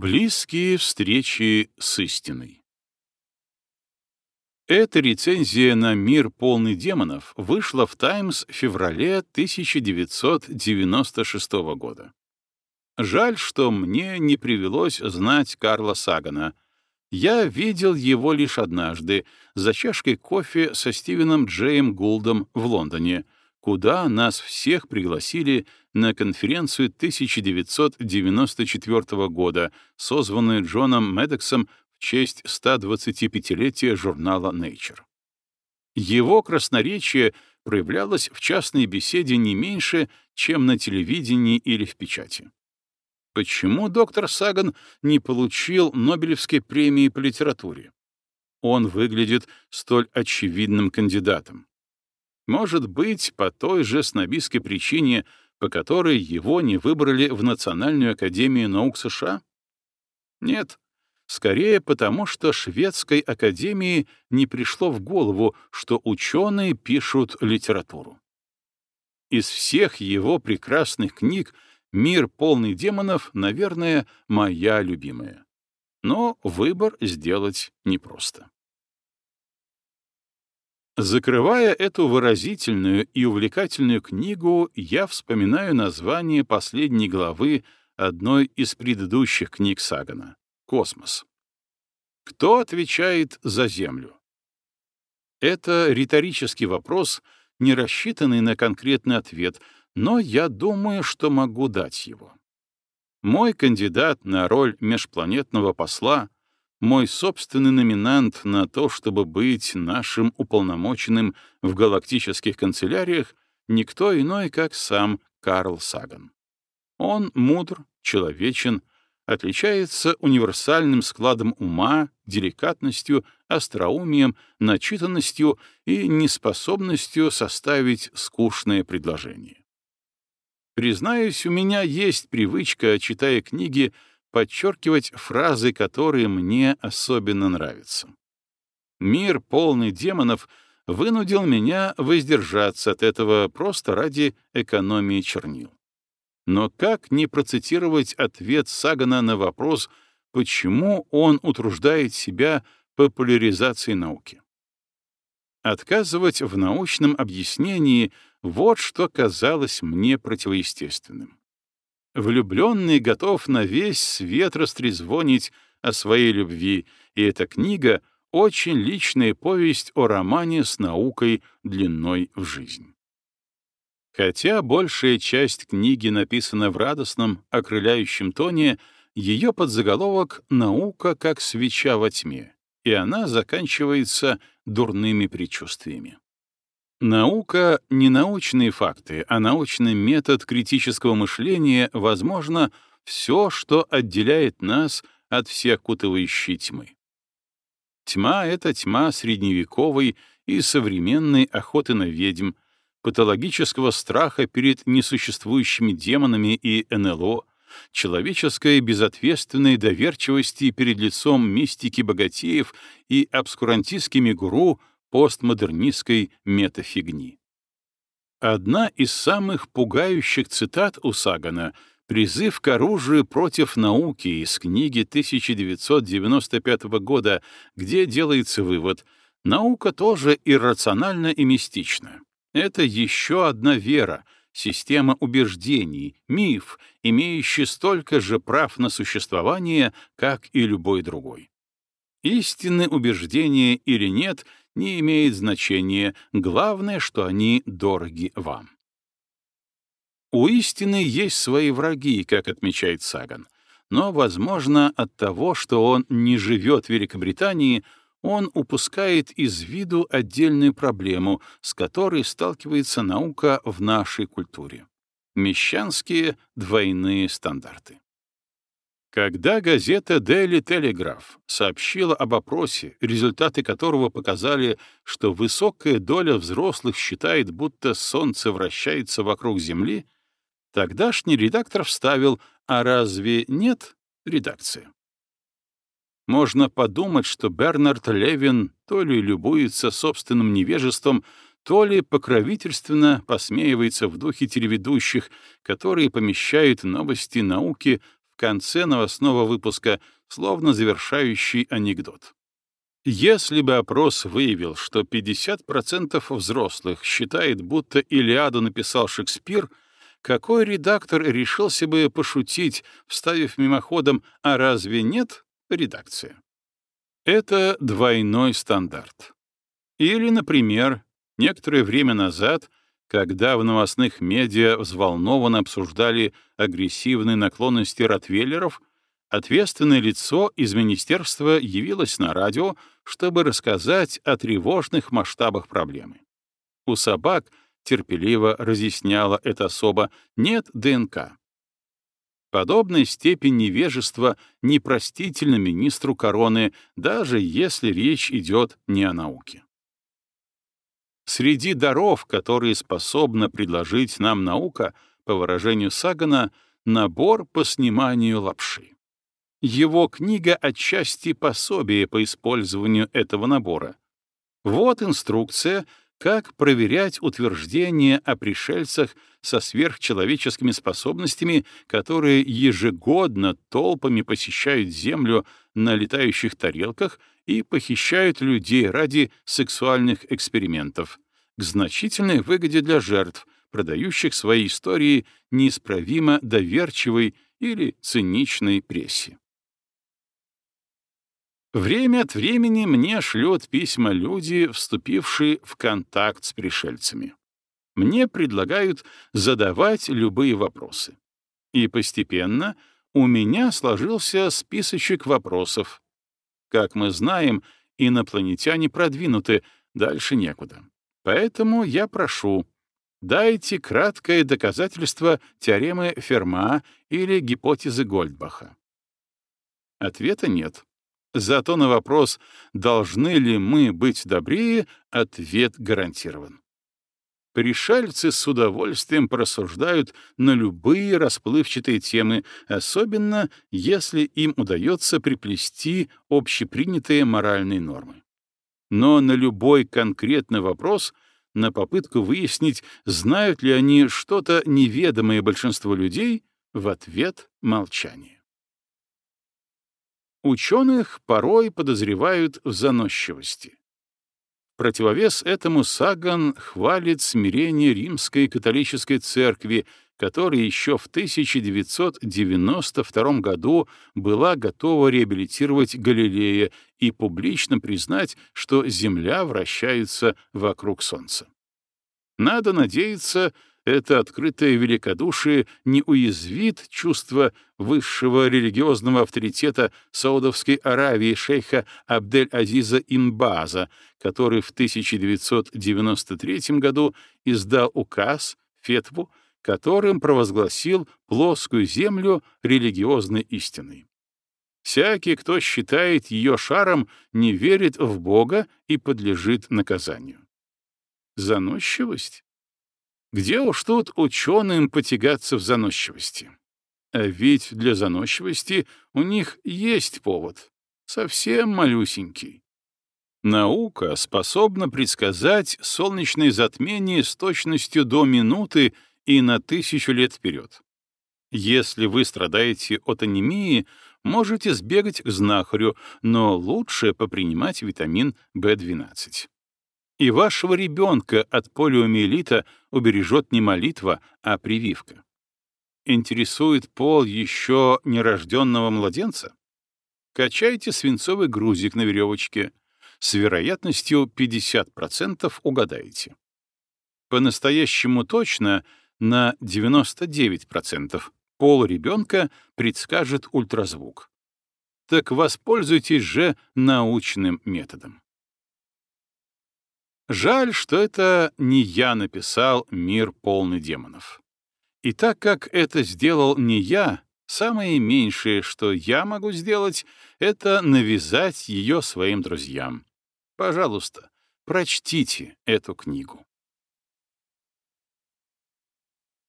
Близкие встречи с истиной. Эта рецензия на «Мир полный демонов» вышла в «Таймс» в феврале 1996 года. Жаль, что мне не привелось знать Карла Сагана. Я видел его лишь однажды, за чашкой кофе со Стивеном Джеем Гулдом в Лондоне — куда нас всех пригласили на конференцию 1994 года, созванную Джоном Медексом в честь 125-летия журнала Nature. Его красноречие проявлялось в частной беседе не меньше, чем на телевидении или в печати. Почему доктор Саган не получил Нобелевской премии по литературе? Он выглядит столь очевидным кандидатом. Может быть, по той же снобистской причине, по которой его не выбрали в Национальную академию наук США? Нет, скорее потому, что шведской академии не пришло в голову, что ученые пишут литературу. Из всех его прекрасных книг «Мир полный демонов», наверное, моя любимая. Но выбор сделать непросто. Закрывая эту выразительную и увлекательную книгу, я вспоминаю название последней главы одной из предыдущих книг Сагана — «Космос». Кто отвечает за Землю? Это риторический вопрос, не рассчитанный на конкретный ответ, но я думаю, что могу дать его. Мой кандидат на роль межпланетного посла — мой собственный номинант на то, чтобы быть нашим уполномоченным в галактических канцеляриях, никто иной, как сам Карл Саган. Он мудр, человечен, отличается универсальным складом ума, деликатностью, остроумием, начитанностью и неспособностью составить скучное предложение. Признаюсь, у меня есть привычка, читая книги, подчеркивать фразы, которые мне особенно нравятся. Мир, полный демонов, вынудил меня воздержаться от этого просто ради экономии чернил. Но как не процитировать ответ Сагана на вопрос, почему он утруждает себя популяризацией науки? Отказывать в научном объяснении — вот что казалось мне противоестественным. Влюбленный готов на весь свет растрезвонить о своей любви, и эта книга — очень личная повесть о романе с наукой длиной в жизнь. Хотя большая часть книги написана в радостном, окрыляющем тоне, ее подзаголовок «Наука как свеча во тьме», и она заканчивается дурными предчувствиями. Наука — не научные факты, а научный метод критического мышления, возможно, все, что отделяет нас от всеокутывающей тьмы. Тьма — это тьма средневековой и современной охоты на ведьм, патологического страха перед несуществующими демонами и НЛО, человеческой безответственной доверчивости перед лицом мистики богатеев и обскурантистскими гуру — постмодернистской метафигни. Одна из самых пугающих цитат у Сагана — призыв к оружию против науки из книги 1995 года, где делается вывод — наука тоже иррациональна и мистична. Это еще одна вера, система убеждений, миф, имеющий столько же прав на существование, как и любой другой. Истинны убеждения или нет не имеет значения, главное, что они дороги вам. У истины есть свои враги, как отмечает Саган, но, возможно, от того, что он не живет в Великобритании, он упускает из виду отдельную проблему, с которой сталкивается наука в нашей культуре — мещанские двойные стандарты. Когда газета Daily Telegraph сообщила об опросе, результаты которого показали, что высокая доля взрослых считает, будто Солнце вращается вокруг Земли, тогдашний редактор вставил «А разве нет редакции?» Можно подумать, что Бернард Левин то ли любуется собственным невежеством, то ли покровительственно посмеивается в духе телеведущих, которые помещают новости науки конце новостного выпуска, словно завершающий анекдот. Если бы опрос выявил, что 50% взрослых считает, будто «Илиаду» написал Шекспир, какой редактор решился бы пошутить, вставив мимоходом «А разве нет?» редакция? Это двойной стандарт. Или, например, некоторое время назад, когда в новостных медиа взволнованно обсуждали агрессивные наклонности ротвейлеров, ответственное лицо из министерства явилось на радио, чтобы рассказать о тревожных масштабах проблемы. У собак, терпеливо разъясняла эта особа, нет ДНК. Подобная степень невежества непростительна министру короны, даже если речь идет не о науке. Среди даров, которые способна предложить нам наука, по выражению Сагана, набор по сниманию лапши. Его книга отчасти пособие по использованию этого набора. Вот инструкция, как проверять утверждения о пришельцах со сверхчеловеческими способностями, которые ежегодно толпами посещают Землю на летающих тарелках и похищают людей ради сексуальных экспериментов, к значительной выгоде для жертв, продающих свои истории неисправимо доверчивой или циничной прессе. Время от времени мне шлют письма люди, вступившие в контакт с пришельцами. Мне предлагают задавать любые вопросы. И постепенно у меня сложился списочек вопросов. Как мы знаем, инопланетяне продвинуты, дальше некуда. Поэтому я прошу, дайте краткое доказательство теоремы Ферма или гипотезы Гольдбаха. Ответа нет. Зато на вопрос, должны ли мы быть добрее, ответ гарантирован. Пришельцы с удовольствием просуждают на любые расплывчатые темы, особенно если им удается приплести общепринятые моральные нормы. Но на любой конкретный вопрос, на попытку выяснить, знают ли они что-то неведомое большинству людей, в ответ — молчание. Ученых порой подозревают в заносчивости. Противовес этому Саган хвалит смирение римской католической церкви, которая еще в 1992 году была готова реабилитировать Галилея и публично признать, что Земля вращается вокруг Солнца. Надо надеяться, это открытое великодушие не уязвит чувство высшего религиозного авторитета Саудовской Аравии шейха Абдель-Азиза Инбаза, который в 1993 году издал указ, фетву, которым провозгласил плоскую землю религиозной истиной. Всякий, кто считает ее шаром, не верит в Бога и подлежит наказанию. Заносчивость? Где уж тут ученым потягаться в заносчивости? А ведь для заносчивости у них есть повод. Совсем малюсенький. Наука способна предсказать солнечное затмение с точностью до минуты и на тысячу лет вперед. Если вы страдаете от анемии, можете сбегать к знахарю, но лучше попринимать витамин В12. И вашего ребенка от полиомиелита убережет не молитва, а прививка. Интересует пол еще нерожденного младенца? Качайте свинцовый грузик на веревочке. С вероятностью 50% угадаете. По-настоящему точно на 99% пол ребенка предскажет ультразвук. Так воспользуйтесь же научным методом. Жаль, что это не я написал «Мир полный демонов». И так как это сделал не я, самое меньшее, что я могу сделать, это навязать ее своим друзьям. Пожалуйста, прочтите эту книгу.